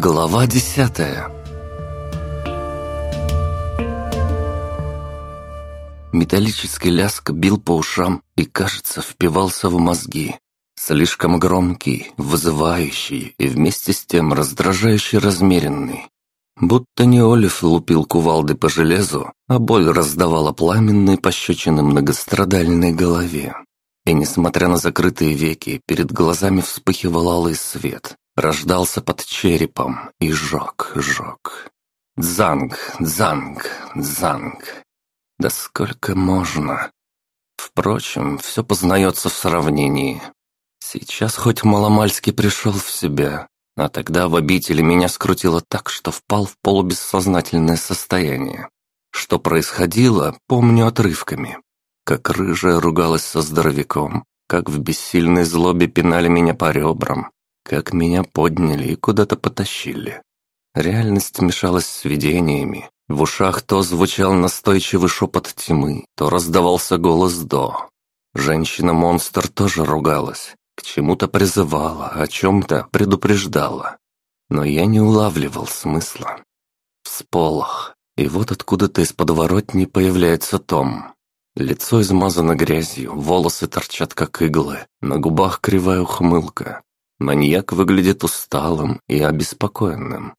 Глава десятая Металлический ляск бил по ушам и, кажется, впивался в мозги. Слишком громкий, вызывающий и вместе с тем раздражающий размеренный. Будто не Олив лупил кувалды по железу, а боль раздавала пламенные пощечины многострадальной голове. И несмотря на закрытые веки, перед глазами вспыхивал алый свет, рождался под черепом и жег, жег. Дзанг, дзанг, дзанг. Да сколько можно? Впрочем, все познается в сравнении. Сейчас хоть маломальски пришел в себя, а тогда в обители меня скрутило так, что впал в полубессознательное состояние. Что происходило, помню отрывками. Как рыжая ругалась со здоровяком, как в бессильной злобе пинали меня по ребрам, как меня подняли и куда-то потащили. Реальность мешалась с видениями. В ушах то звучал настойчивый шепот тьмы, то раздавался голос До. Женщина-монстр тоже ругалась, к чему-то призывала, о чем-то предупреждала. Но я не улавливал смысла. Всполох. И вот откуда-то из подворотни появляется Том. Лицо измазано грязью, волосы торчат как иглы, на губах кривая ухмылка. Маньяк выглядит усталым и обеспокоенным.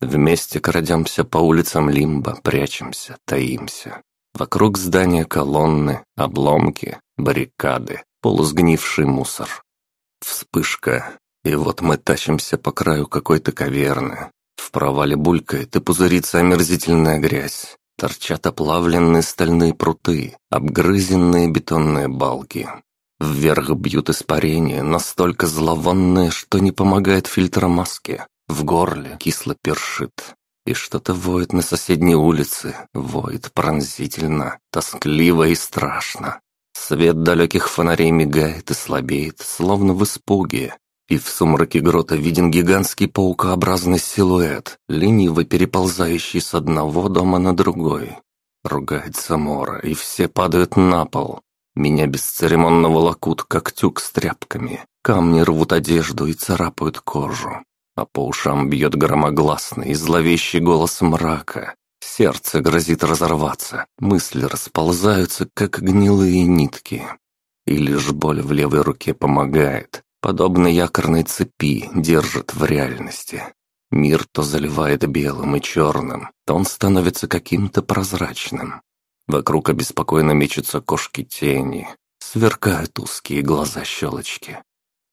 Вместе крадемся по улицам Лимба, прячемся, таимся. Вокруг здания колонны, обломки, баррикады, полусгнивший мусор. Вспышка, и вот мы тащимся по краю какой-то каверны. В провале булькает и пузырится омерзительная грязь. Торчат оплавленные стальные пруты, обгрызенные бетонные балки. Вверх бьют испарения, настолько зловонные, что не помогает фильтр маски. В горле кисло першит. И что-то воет на соседней улице, воет пронзительно, тоскливо и страшно. Свет далеких фонарей мигает и слабеет, словно в испуге. И в сумраке грота виден гигантский паукообразный силуэт, лениво переползающий с одного дома на другой. Ругается Мора, и все падают на пол, меня бесцеремонно волокут, как тюк с тряпками. Камни рвут одежду и царапают кожу. А по ушам бьет громогласный и зловещий голос мрака. Сердце грозит разорваться, мысли расползаются, как гнилые нитки. И лишь боль в левой руке помогает, подобно якорной цепи держит в реальности. Мир то заливает белым и черным, то он становится каким-то прозрачным. Вокруг обеспокоенно мечутся кошки тени, сверкают узкие глаза-щелочки.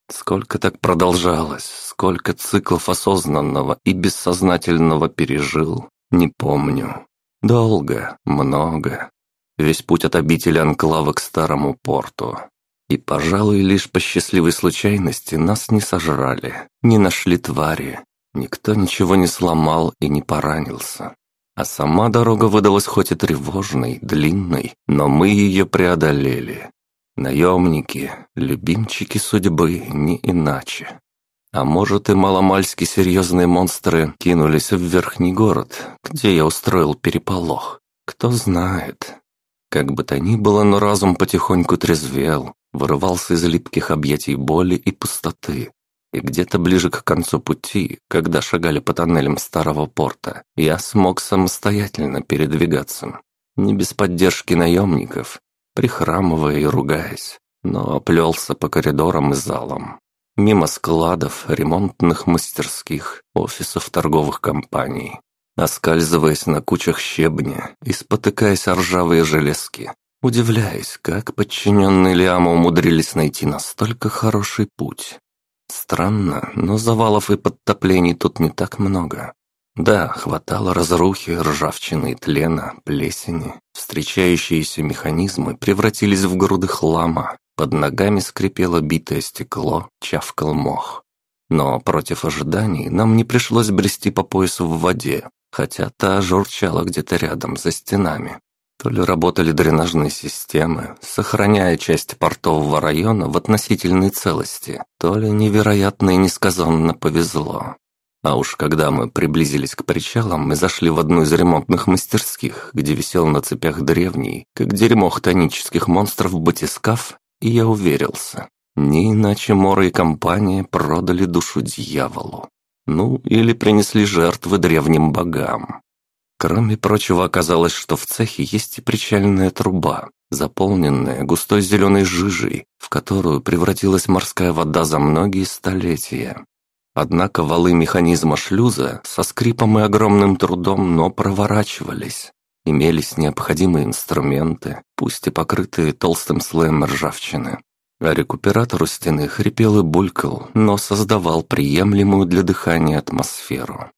Сколько так продолжалось, сколько циклов осознанного и бессознательного пережил, не помню. Долго, много. Весь путь от обители Анклава к старому порту. И, пожалуй, лишь по счастливой случайности нас не сожрали, не нашли твари. Никто ничего не сломал и не поранился. А сама дорога выдалась хоть и тревожной, длинной, но мы ее преодолели. Наемники, любимчики судьбы, не иначе. А может и маломальски серьезные монстры кинулись в верхний город, где я устроил переполох. Кто знает. Как бы то ни было, но разум потихоньку трезвел, вырывался из липких объятий боли и пустоты, и где-то ближе к концу пути, когда шагали по тоннелям старого порта, я смог самостоятельно передвигаться. Не без поддержки наемников, прихрамывая и ругаясь, но оплелся по коридорам и залам. Мимо складов, ремонтных мастерских, офисов торговых компаний, оскальзываясь на кучах щебня и спотыкаясь о ржавые железки, удивляясь, как подчиненные Лиама умудрились найти настолько хороший путь. Странно, но завалов и подтоплений тут не так много. Да, хватало разрухи, ржавчины и тлена, плесени. Встречающиеся механизмы превратились в груды хлама. Под ногами скрипело битое стекло, чавкал мох. Но против ожиданий нам не пришлось брести по поясу в воде, хотя та журчала где-то рядом, за стенами. То ли работали дренажные системы, сохраняя часть портового района в относительной целости, то ли невероятно и несказанно повезло. А уж когда мы приблизились к причалам мы зашли в одну из ремонтных мастерских, где висел на цепях древний, как дерьмо хтонических монстров батискаф, и я уверился. Не иначе Мора и компания продали душу дьяволу. Ну, или принесли жертвы древним богам. Кроме прочего, оказалось, что в цехе есть и причальная труба, заполненная густой зеленой жижей, в которую превратилась морская вода за многие столетия. Однако валы механизма шлюза со скрипом и огромным трудом, но проворачивались. Имелись необходимые инструменты, пусть и покрытые толстым слоем ржавчины. А рекуператор у стены хрипел и булькал, но создавал приемлемую для дыхания атмосферу.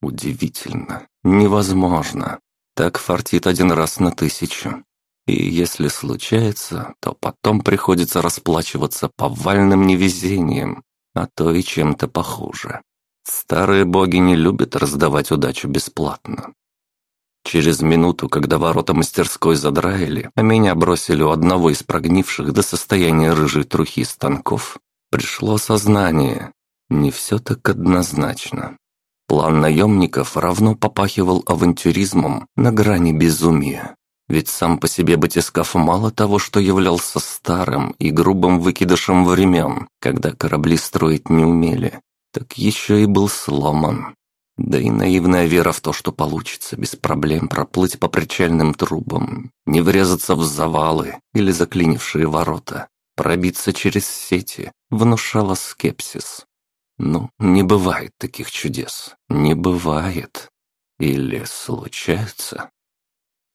Удивительно, невозможно. Так фартит один раз на тысячу. И если случается, то потом приходится расплачиваться повальным невезением, а то и чем-то похуже. Старые боги не любят раздавать удачу бесплатно. Через минуту, когда ворота мастерской задраили, а меня бросили у одного из прогнивших до состояния рыжей трухи станков, пришло сознание. Не все так однозначно. План наемников равно попахивал авантюризмом на грани безумия. Ведь сам по себе батискаф мало того, что являлся старым и грубым выкидышем времен, когда корабли строить не умели, так еще и был сломан. Да и наивная вера в то, что получится без проблем проплыть по причальным трубам, не врезаться в завалы или заклинившие ворота, пробиться через сети, внушала скепсис. Ну, не бывает таких чудес, не бывает. Или случается?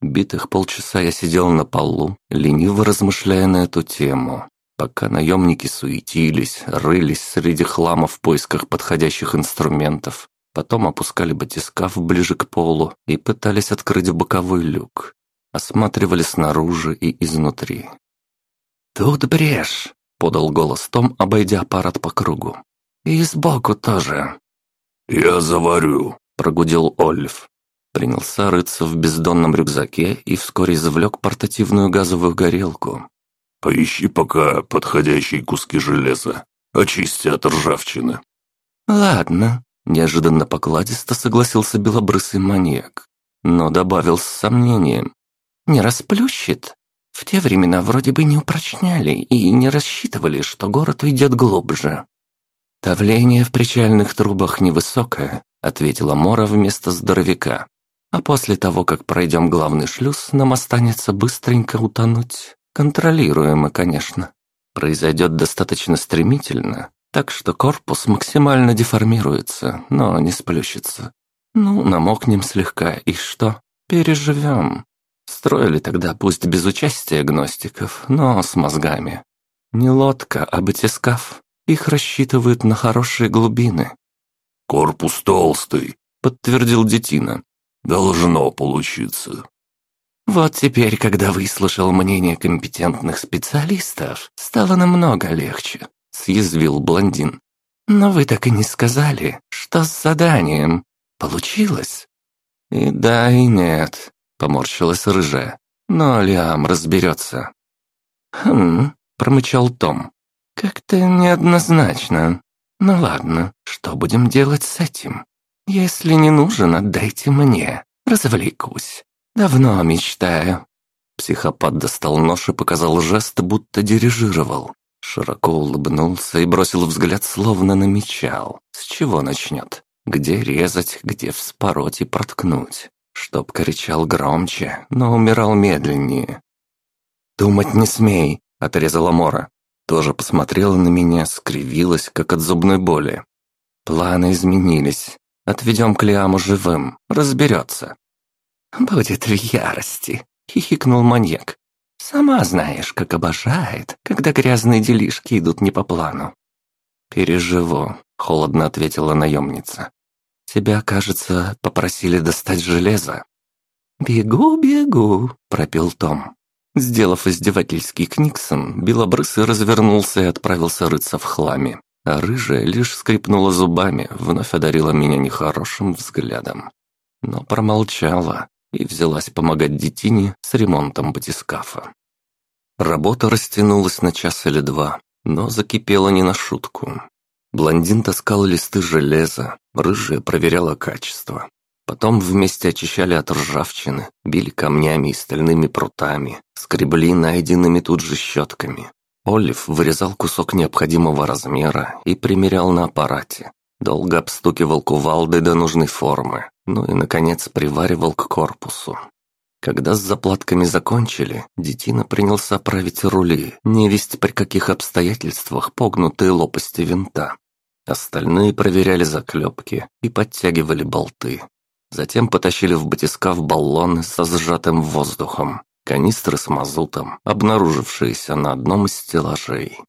Битых полчаса я сидел на полу, лениво размышляя на эту тему, пока наемники суетились, рылись среди хлама в поисках подходящих инструментов, потом опускали батискаф ближе к полу и пытались открыть боковой люк, осматривали снаружи и изнутри. «Тут брешь!» — подал голос Том, обойдя аппарат по кругу. «И сбоку тоже». «Я заварю», — прогудел Ольф. Принялся рыться в бездонном рюкзаке и вскоре извлек портативную газовую горелку. «Поищи пока подходящие куски железа. Очисти от ржавчины». «Ладно», — неожиданно покладисто согласился белобрысый маньяк, но добавил с сомнением. «Не расплющит? В те времена вроде бы не упрочняли и не рассчитывали, что город уйдет глубже». «Давление в причальных трубах невысокое», — ответила Мора вместо здоровяка. А после того, как пройдем главный шлюз, нам останется быстренько утонуть. Контролируемо, конечно. Произойдет достаточно стремительно, так что корпус максимально деформируется, но не сплющится. Ну, намокнем слегка, и что? Переживем. Строили тогда пусть без участия гностиков, но с мозгами. Не лодка, а батискаф. Их рассчитывают на хорошие глубины. «Корпус толстый», — подтвердил Детина. Должно получиться. Вот теперь, когда выслушал мнение компетентных специалистов, стало намного легче, съязвил блондин. Но вы так и не сказали, что с заданием. Получилось? И да, и нет, поморщилась рыжая. Но Лиам разберется. Хм, промычал Том. Как-то неоднозначно. Ну ладно, что будем делать с этим? «Если не нужен, отдайте мне. Развлекусь. Давно мечтаю». Психопат достал нож и показал жест, будто дирижировал. Широко улыбнулся и бросил взгляд, словно намечал. С чего начнет? Где резать, где вспороть и проткнуть? Чтоб кричал громче, но умирал медленнее. «Думать не смей», — отрезала Мора. Тоже посмотрела на меня, скривилась, как от зубной боли. Планы изменились. Отведем Клеаму живым, разберется». «Будет в ярости», — хихикнул маньяк. «Сама знаешь, как обожает, когда грязные делишки идут не по плану». «Переживу», — холодно ответила наемница. «Тебя, кажется, попросили достать железо». «Бегу, бегу», — пропел Том. Сделав издевательский книксон, Белобрысый развернулся и отправился рыться в хламе а рыжая лишь скрипнула зубами, вновь одарила меня нехорошим взглядом. Но промолчала и взялась помогать детине с ремонтом батискафа. Работа растянулась на час или два, но закипела не на шутку. Блондин таскал листы железа, рыжая проверяла качество. Потом вместе очищали от ржавчины, били камнями и стальными прутами, скребли найденными тут же щетками, Олив вырезал кусок необходимого размера и примерял на аппарате. Долго обстукивал кувалдой до нужной формы, ну и, наконец, приваривал к корпусу. Когда с заплатками закончили, детина принялся править рули, невесть при каких обстоятельствах погнутые лопасти винта. Остальные проверяли заклепки и подтягивали болты. Затем потащили в батискаф баллоны со сжатым воздухом, канистры с мазутом, обнаружившиеся на одном из стеллажей.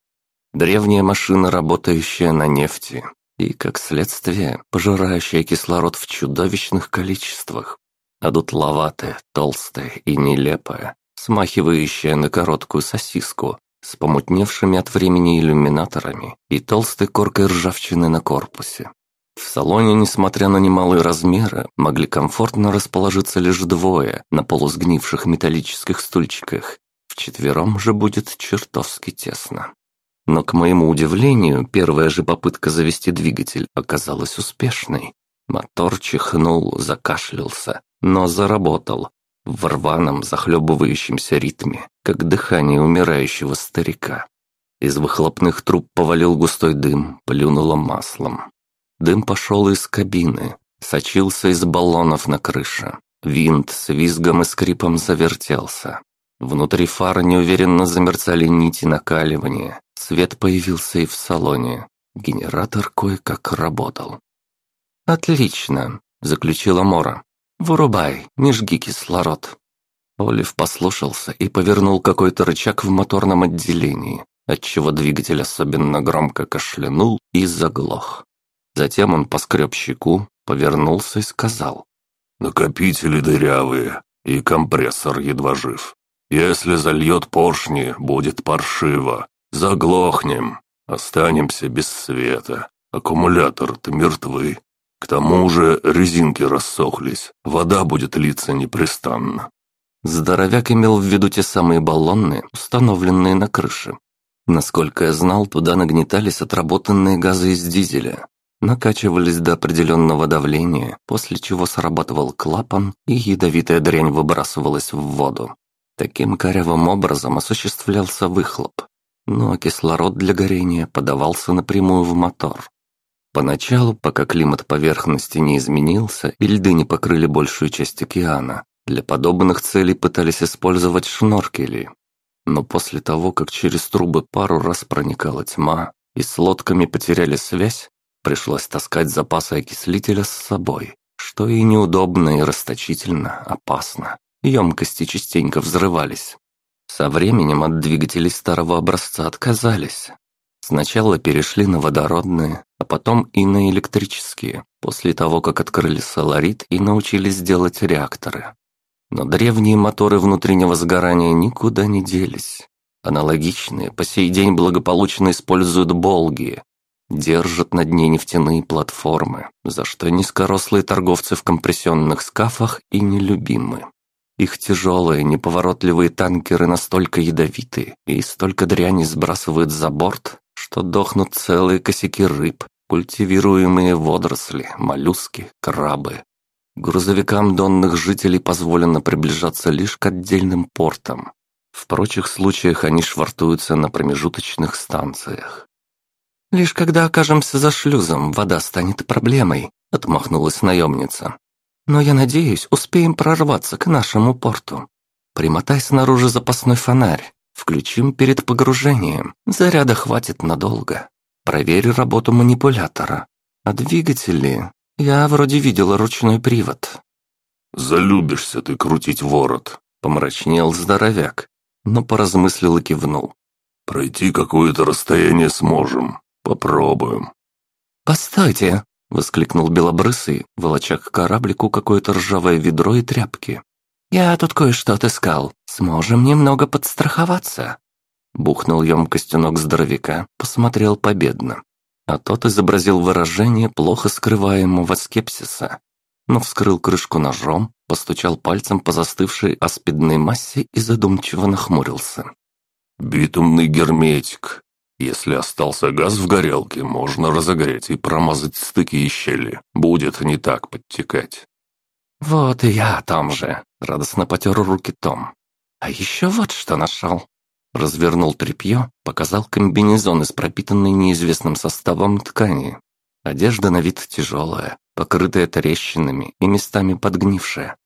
Древняя машина, работающая на нефти, и, как следствие, пожирающая кислород в чудовищных количествах. Одутловатая, толстая и нелепая, смахивающая на короткую сосиску, с помутневшими от времени иллюминаторами и толстой коркой ржавчины на корпусе. В салоне, несмотря на немалые размеры, могли комфортно расположиться лишь двое на полусгнивших металлических стульчиках. Вчетвером же будет чертовски тесно. Но, к моему удивлению, первая же попытка завести двигатель оказалась успешной. Мотор чихнул, закашлялся, но заработал. В рваном, захлебывающемся ритме, как дыхание умирающего старика. Из выхлопных труб повалил густой дым, плюнуло маслом. Дым пошел из кабины, сочился из баллонов на крыше. Винт с визгом и скрипом завертелся. Внутри фар неуверенно замерцали нити накаливания. Свет появился и в салоне. Генератор кое-как работал. «Отлично», — заключила Мора. «Вырубай, не жги кислород». Олив послушался и повернул какой-то рычаг в моторном отделении, отчего двигатель особенно громко кашлянул и заглох. Затем он поскреб щеку, повернулся и сказал. «Накопители дырявые, и компрессор едва жив. Если зальет поршни, будет паршиво. Заглохнем, останемся без света. Аккумулятор-то мертвый. К тому же резинки рассохлись, вода будет литься непрестанно». Здоровяк имел в виду те самые баллоны, установленные на крыше. Насколько я знал, туда нагнетались отработанные газы из дизеля, накачивались до определенного давления, после чего срабатывал клапан, и ядовитая дрянь выбрасывалась в воду. Таким корявым образом осуществлялся выхлоп, но кислород для горения подавался напрямую в мотор. Поначалу, пока климат поверхности не изменился и льды не покрыли большую часть океана, для подобных целей пытались использовать шноркели. Но после того, как через трубы пару раз проникала тьма, и с лодками потеряли связь, Пришлось таскать запасы окислителя с собой, что и неудобно, и расточительно, опасно. Емкости частенько взрывались. Со временем от двигателей старого образца отказались. Сначала перешли на водородные, а потом и на электрические, после того, как открыли соларит и научились делать реакторы. Но древние моторы внутреннего сгорания никуда не делись. Аналогичные по сей день благополучно используют «Болги», Держат на дне нефтяные платформы, за что низкорослые торговцы в компрессионных скафах и нелюбимы. Их тяжелые, неповоротливые танкеры настолько ядовиты и столько дряни сбрасывают за борт, что дохнут целые косяки рыб, культивируемые водоросли, моллюски, крабы. Грузовикам донных жителей позволено приближаться лишь к отдельным портам. В прочих случаях они швартуются на промежуточных станциях. «Лишь когда окажемся за шлюзом, вода станет проблемой», — отмахнулась наемница. «Но я надеюсь, успеем прорваться к нашему порту. Примотай снаружи запасной фонарь, включим перед погружением, заряда хватит надолго. Проверь работу манипулятора. А двигатели... Я вроде видела ручной привод». «Залюбишься ты крутить ворот», — помрачнел здоровяк, но поразмыслил и кивнул. «Пройти какое-то расстояние сможем, «Попробуем». «Постойте!» — воскликнул Белобрысый, волоча к кораблику какое-то ржавое ведро и тряпки. «Я тут кое-что отыскал. Сможем немного подстраховаться». Бухнул емкостью ног здоровяка, посмотрел победно. А тот изобразил выражение плохо скрываемого скепсиса. Но вскрыл крышку ножом, постучал пальцем по застывшей аспидной массе и задумчиво нахмурился. «Битумный герметик. Если остался газ в горелке, можно разогреть и промазать стыки и щели. Будет не так подтекать. «Вот и я там же», — радостно потер руки Том. «А еще вот что нашел». Развернул тряпье, показал комбинезон из пропитанной неизвестным составом ткани. Одежда на вид тяжелая, покрытая трещинами и местами подгнившая.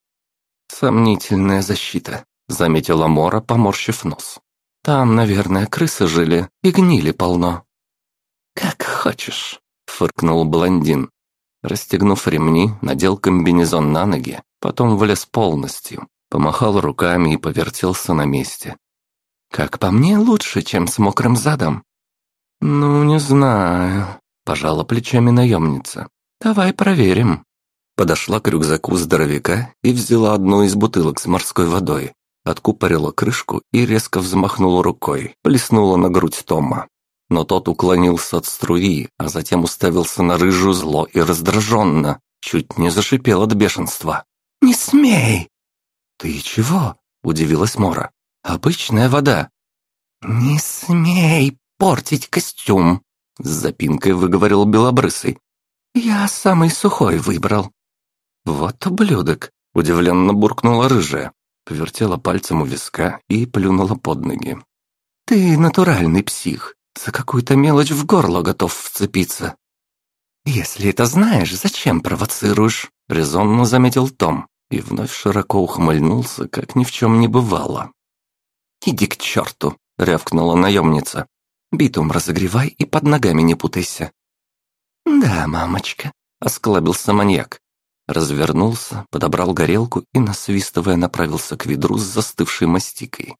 «Сомнительная защита», — заметила Мора, поморщив нос. «Там, наверное, крысы жили и гнили полно». «Как хочешь», — фыркнул блондин. Расстегнув ремни, надел комбинезон на ноги, потом влез полностью, помахал руками и повертелся на месте. «Как по мне, лучше, чем с мокрым задом». «Ну, не знаю», — пожала плечами наемница. «Давай проверим». Подошла к рюкзаку здоровяка и взяла одну из бутылок с морской водой, откупорила крышку и резко взмахнула рукой, плеснула на грудь Тома. Но тот уклонился от струи, а затем уставился на рыжую зло и раздраженно, чуть не зашипел от бешенства. «Не смей!» «Ты чего?» – удивилась Мора. «Обычная вода». «Не смей портить костюм!» – с запинкой выговорил Белобрысый. «Я самый сухой выбрал». «Вот ублюдок!» – удивленно буркнула рыжая, повертела пальцем у виска и плюнула под ноги. «Ты натуральный псих. За какую-то мелочь в горло готов вцепиться». «Если это знаешь, зачем провоцируешь?» — резонно заметил Том и вновь широко ухмыльнулся, как ни в чем не бывало. «Иди к черту!» — рявкнула наемница. «Битум разогревай и под ногами не путайся». «Да, мамочка», — осклабился маньяк. Развернулся, подобрал горелку и, насвистывая, направился к ведру с застывшей мастикой.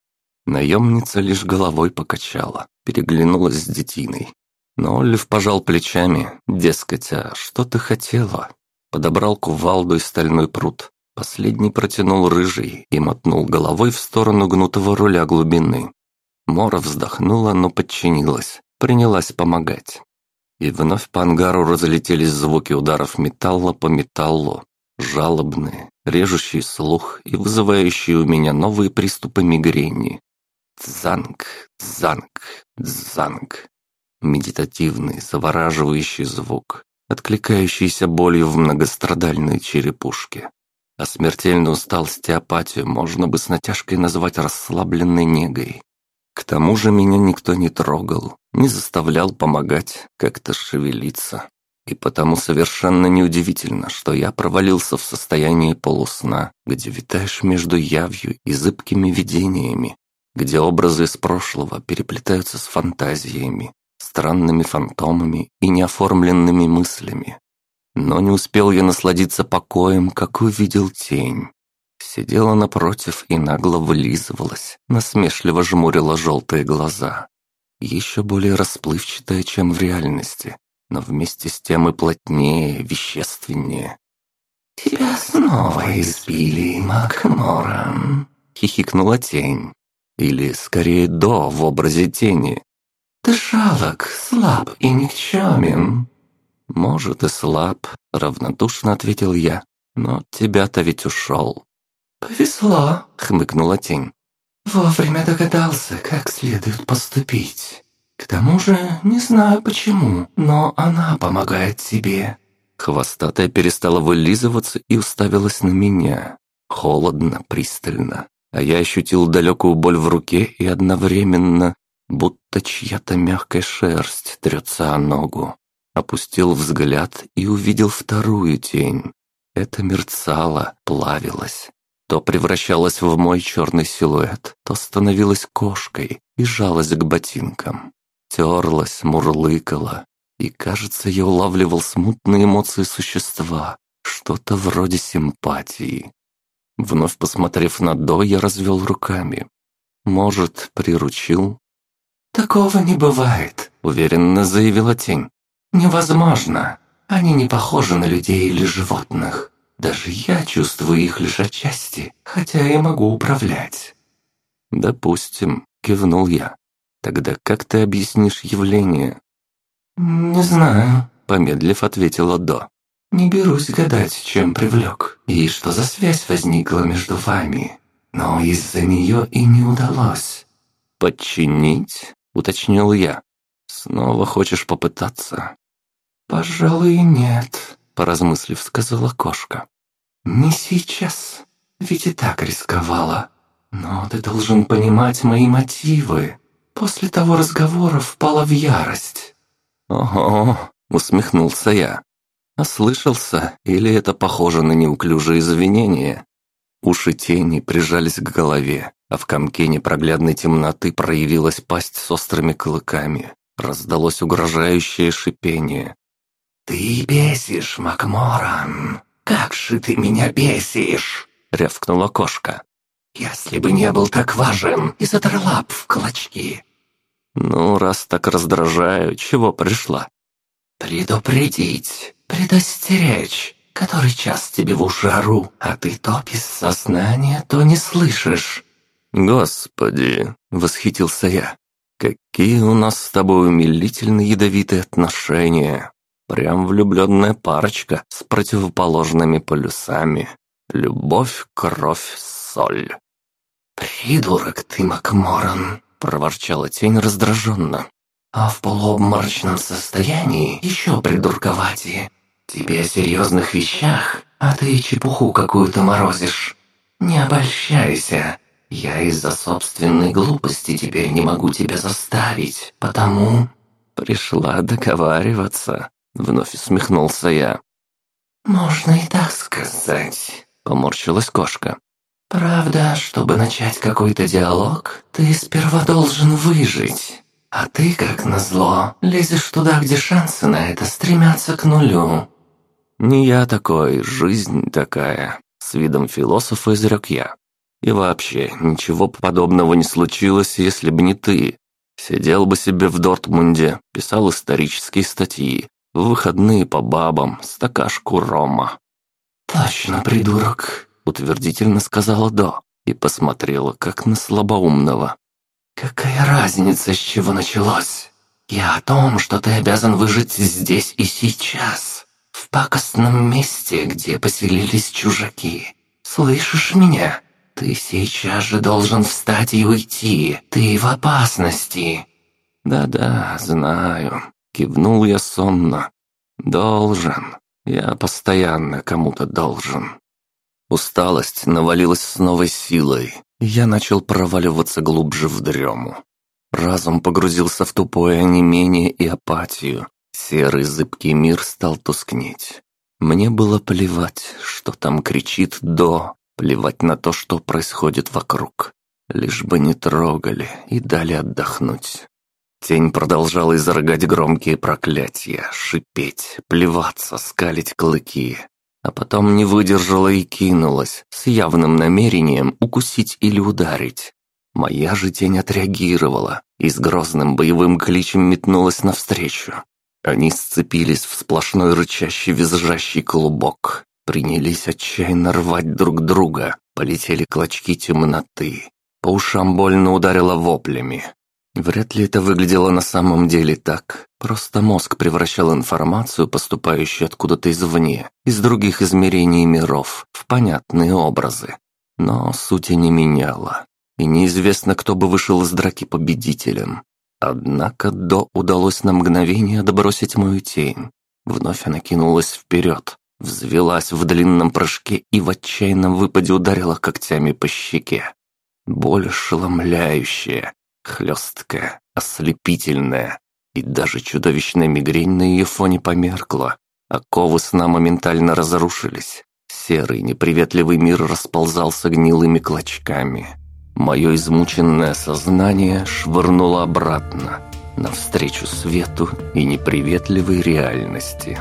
Наемница лишь головой покачала, переглянулась с детиной. Но Олив пожал плечами, дескать, а что ты хотела? Подобрал кувалду и стальной пруд. Последний протянул рыжий и мотнул головой в сторону гнутого руля глубины. Мора вздохнула, но подчинилась, принялась помогать. И вновь по ангару разлетелись звуки ударов металла по металлу, жалобные, режущие слух и вызывающие у меня новые приступы мигрени. Дзанг, дзанг, дзанг. Медитативный, завораживающий звук, откликающийся болью в многострадальной черепушке. А смертельную усталость и апатию можно бы с натяжкой назвать расслабленной негой. К тому же меня никто не трогал, не заставлял помогать, как-то шевелиться. И потому совершенно неудивительно, что я провалился в состоянии полусна, где витаешь между явью и зыбкими видениями, где образы из прошлого переплетаются с фантазиями, странными фантомами и неоформленными мыслями. Но не успел я насладиться покоем, как увидел тень. Сидела напротив и нагло вылизывалась, насмешливо жмурила желтые глаза. Еще более расплывчатая, чем в реальности, но вместе с тем и плотнее, вещественнее. «Тебя снова избили, Макморан», — хихикнула тень. Или, скорее, до в образе тени. «Ты жалок, слаб и никчемен». «Может, и слаб», — равнодушно ответил я. «Но тебя-то ведь ушел». «Повезло», — хмыкнула тень. «Вовремя догадался, как следует поступить. К тому же, не знаю почему, но она помогает тебе». Хвостатая перестала вылизываться и уставилась на меня. Холодно, пристально а я ощутил далекую боль в руке и одновременно, будто чья-то мягкая шерсть трется о ногу. Опустил взгляд и увидел вторую тень. Это мерцало, плавилось. То превращалось в мой черный силуэт, то становилась кошкой и жалась к ботинкам. Терлась, мурлыкала, и, кажется, я улавливал смутные эмоции существа, что-то вроде симпатии. Вновь посмотрев на До, я развел руками. Может, приручил? «Такого не бывает», — уверенно заявила тень. «Невозможно. Они не похожи на людей или животных. Даже я чувствую их лишь отчасти, хотя и могу управлять». «Допустим», — кивнул я. «Тогда как ты объяснишь явление?» «Не знаю», — помедлив ответила До. Не берусь гадать, чем привлек, и что за связь возникла между вами. Но из-за нее и не удалось. «Подчинить?» — уточнил я. «Снова хочешь попытаться?» «Пожалуй, нет», — поразмыслив, сказала кошка. «Не сейчас, ведь и так рисковала. Но ты должен понимать мои мотивы. После того разговора впала в ярость». «Ого, усмехнулся я. Ослышался, или это похоже на неуклюжие извинения? Уши тени прижались к голове, а в комке непроглядной темноты проявилась пасть с острыми клыками. Раздалось угрожающее шипение. «Ты бесишь, Макморан! Как же ты меня бесишь!» — рявкнула кошка. «Если бы не был так важен, и задрала б в клочки!» «Ну, раз так раздражаю, чего пришла?» «Предупредить, предостеречь, который час тебе в уши ору, а ты то без сознания, то не слышишь». «Господи!» — восхитился я. «Какие у нас с тобой умилительно ядовитые отношения! Прям влюбленная парочка с противоположными полюсами. Любовь, кровь, соль». «Придурок ты, Макморан!» — проворчала тень раздраженно. «А в полуобморочном состоянии еще придурковатее. Тебе о серьезных вещах, а ты чепуху какую-то морозишь. Не обольщайся, я из-за собственной глупости теперь не могу тебя заставить, потому...» «Пришла договариваться», — вновь усмехнулся я. «Можно и так сказать», — поморщилась кошка. «Правда, чтобы начать какой-то диалог, ты сперва должен выжить. А ты, как назло, лезешь туда, где шансы на это стремятся к нулю. «Не я такой, жизнь такая», — с видом философа изрек я. «И вообще, ничего подобного не случилось, если бы не ты. Сидел бы себе в Дортмунде, писал исторические статьи, в выходные по бабам, стакашку рома». «Точно, придурок», — утвердительно сказала До и посмотрела, как на слабоумного. «Какая разница, с чего началось? Я о том, что ты обязан выжить здесь и сейчас» в пакостном месте, где поселились чужаки. Слышишь меня? Ты сейчас же должен встать и уйти. Ты в опасности». «Да-да, знаю», — кивнул я сонно. «Должен. Я постоянно кому-то должен». Усталость навалилась с новой силой, и я начал проваливаться глубже в дрему. Разум погрузился в тупое онемение и апатию, Серый зыбкий мир стал тускнеть. Мне было плевать, что там кричит «до», плевать на то, что происходит вокруг. Лишь бы не трогали и дали отдохнуть. Тень продолжала изрыгать громкие проклятия, шипеть, плеваться, скалить клыки. А потом не выдержала и кинулась, с явным намерением укусить или ударить. Моя же тень отреагировала и с грозным боевым кличем метнулась навстречу. Они сцепились в сплошной рычащий визжащий клубок, принялись отчаянно рвать друг друга, полетели клочки темноты. По ушам больно ударило воплями. Вряд ли это выглядело на самом деле так. Просто мозг превращал информацию, поступающую откуда-то извне, из других измерений миров, в понятные образы. Но сути не меняло. И неизвестно, кто бы вышел из драки победителем. Однако До удалось на мгновение добросить мою тень. Вновь она кинулась вперед, взвелась в длинном прыжке и в отчаянном выпаде ударила когтями по щеке. Боль ошеломляющая, хлесткая, ослепительная, и даже чудовищная мигрень на ее фоне померкла. Оковы сна моментально разрушились. Серый неприветливый мир расползался гнилыми клочками. Мое измученное сознание швырнуло обратно, навстречу свету и неприветливой реальности.